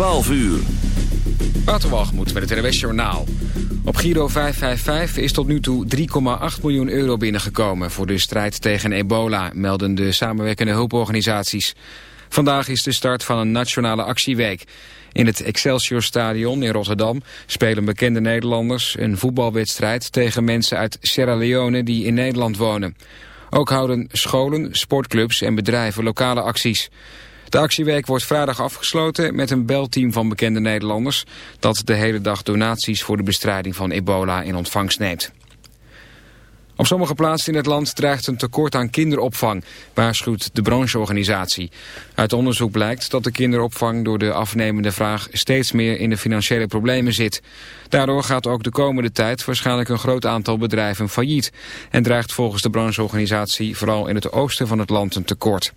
12 uur. Waterwalgemoed met het RWS Journaal. Op Giro 555 is tot nu toe 3,8 miljoen euro binnengekomen... voor de strijd tegen ebola, melden de samenwerkende hulporganisaties. Vandaag is de start van een nationale actieweek. In het Excelsior Stadion in Rotterdam spelen bekende Nederlanders... een voetbalwedstrijd tegen mensen uit Sierra Leone die in Nederland wonen. Ook houden scholen, sportclubs en bedrijven lokale acties. De actieweek wordt vrijdag afgesloten met een belteam van bekende Nederlanders... dat de hele dag donaties voor de bestrijding van ebola in ontvangst neemt. Op sommige plaatsen in het land dreigt een tekort aan kinderopvang, waarschuwt de brancheorganisatie. Uit onderzoek blijkt dat de kinderopvang door de afnemende vraag steeds meer in de financiële problemen zit. Daardoor gaat ook de komende tijd waarschijnlijk een groot aantal bedrijven failliet en dreigt volgens de brancheorganisatie vooral in het oosten van het land een tekort.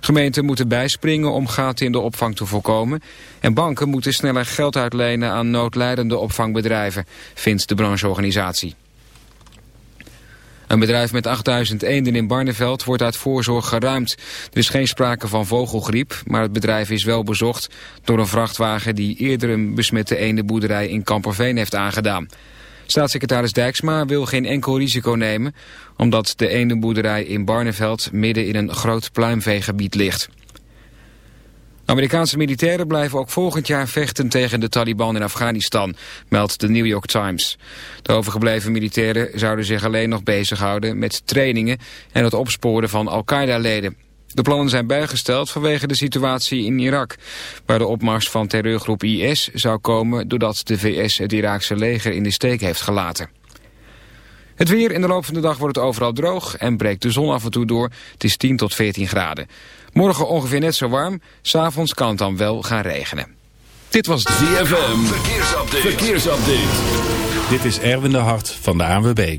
Gemeenten moeten bijspringen om gaten in de opvang te voorkomen. En banken moeten sneller geld uitlenen aan noodlijdende opvangbedrijven, vindt de brancheorganisatie. Een bedrijf met 8000 eenden in Barneveld wordt uit voorzorg geruimd. Er is geen sprake van vogelgriep, maar het bedrijf is wel bezocht door een vrachtwagen die eerder een besmette eendenboerderij in Kamperveen heeft aangedaan. Staatssecretaris Dijksma wil geen enkel risico nemen... omdat de eendenboerderij in Barneveld midden in een groot pluimveegebied ligt. Amerikaanse militairen blijven ook volgend jaar vechten tegen de Taliban in Afghanistan, meldt de New York Times. De overgebleven militairen zouden zich alleen nog bezighouden met trainingen en het opsporen van Al-Qaeda-leden. De plannen zijn bijgesteld vanwege de situatie in Irak, waar de opmars van terreurgroep IS zou komen doordat de VS het Iraakse leger in de steek heeft gelaten. Het weer in de loop van de dag wordt het overal droog en breekt de zon af en toe door. Het is 10 tot 14 graden. Morgen ongeveer net zo warm, s'avonds kan het dan wel gaan regenen. Dit was het ZFM, verkeersupdate. verkeersupdate. Dit is Erwin de Hart van de ANWB.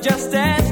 just as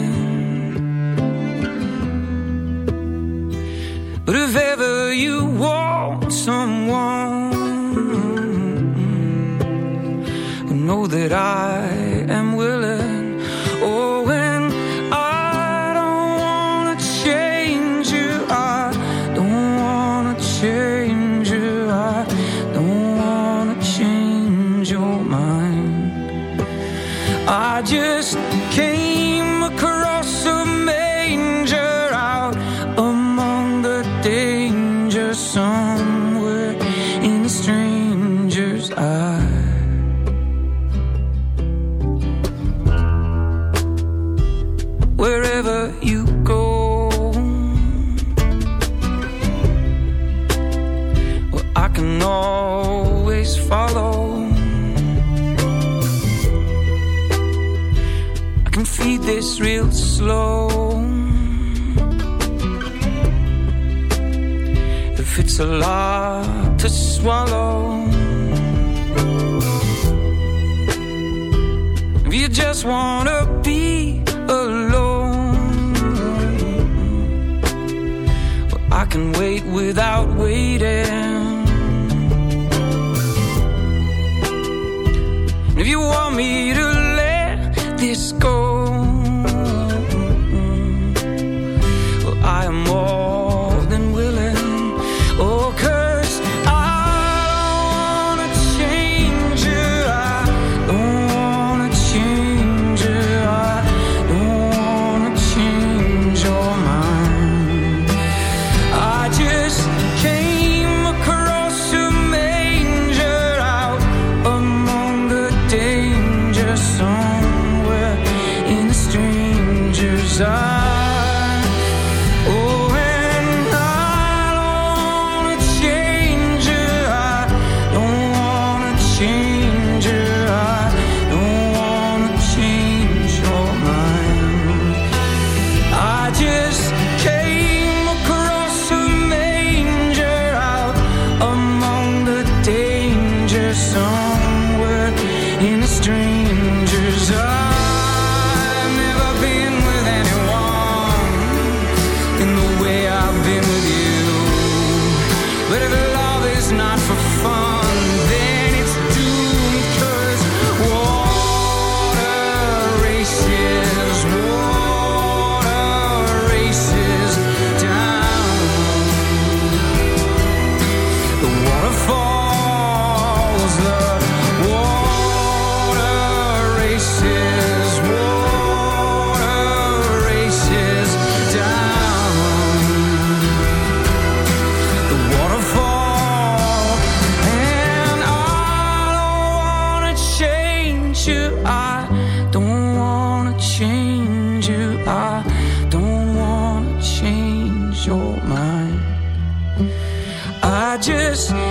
But if ever you want someone, know that I swallow. If you just wanna be alone, well, I can wait without waiting. just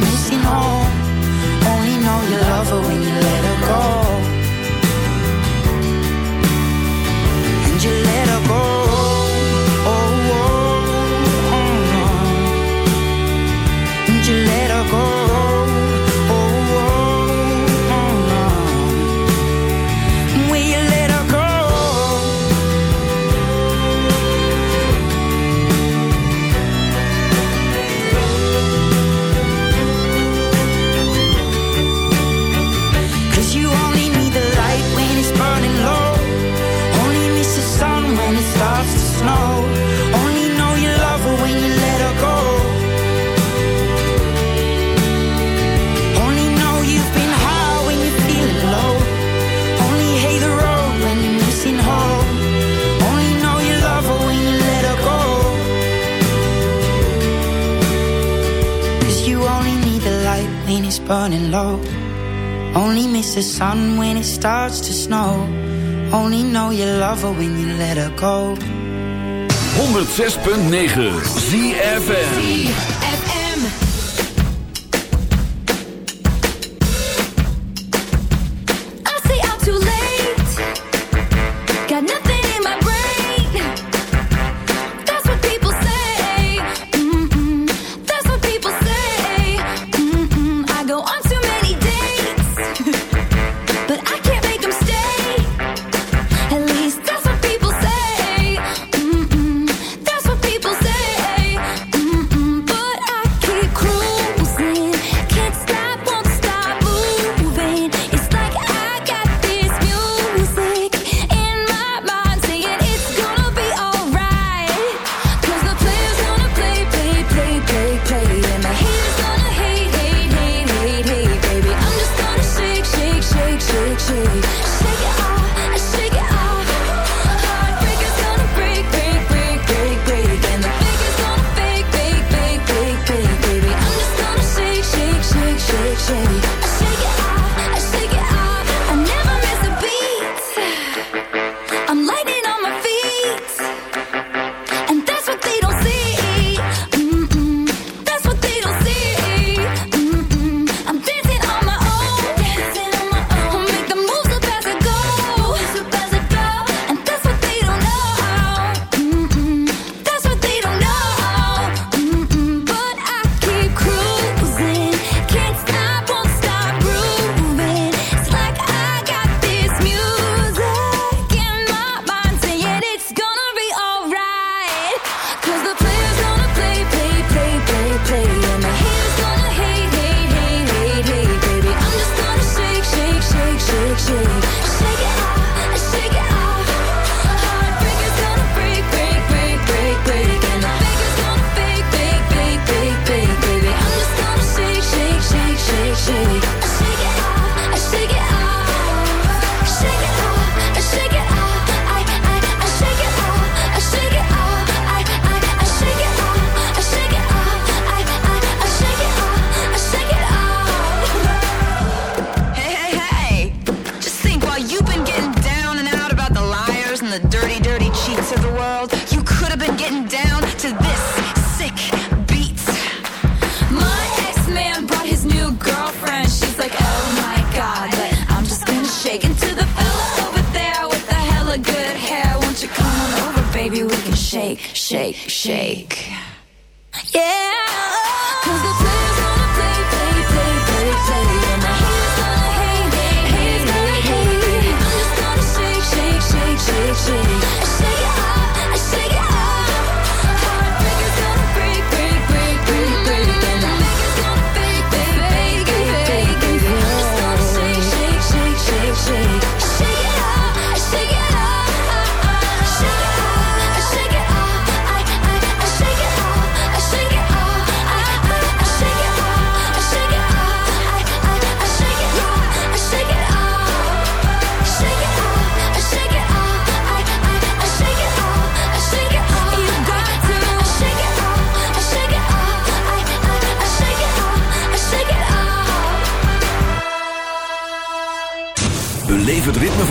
missing home. Only know you love her when you let burning low. Only miss the sun when it starts to snow. Only know you love her when you let her go. 106.9 ZFN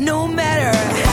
No matter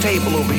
table over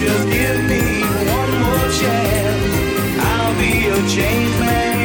just give me one more chance, I'll be a changed man.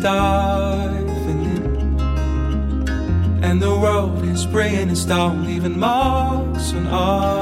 diving in, and the road is spraying and down, leaving marks on our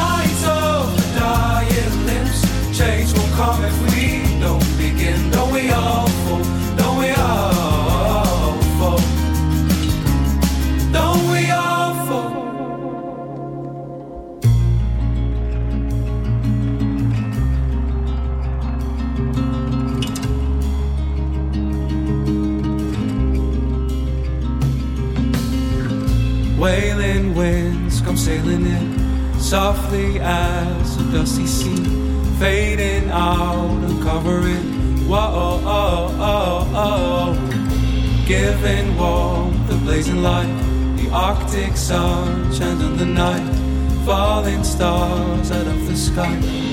as a dusty sea, fading out and covering. Whoa, oh, oh, oh, giving warmth, the blazing light, the Arctic sun, chanting the night, falling stars out of the sky.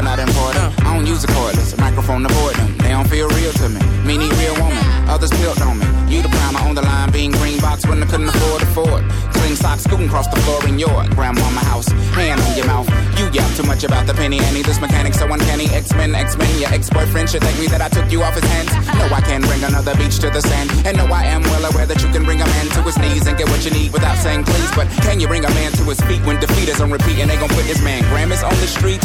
Are not important. I don't use a cordless microphone to avoid them. They don't feel real to me. Me need real woman. Others built on me. You the primer on the line, being green box when I couldn't afford Ford. Clean socks scooting across the floor in your grandmama house. Hand on your mouth. You yap too much about the penny Annie. This mechanic so uncanny. X-Men, X-Men. Your ex-boyfriend should thank me that I took you off his hands. No, I can bring another beach to the sand. And no, I am well aware that you can bring a man to his knees and get what you need without saying please. But can you bring a man to his feet when defeat is on repeat and they gon' put this man Grammys on the street?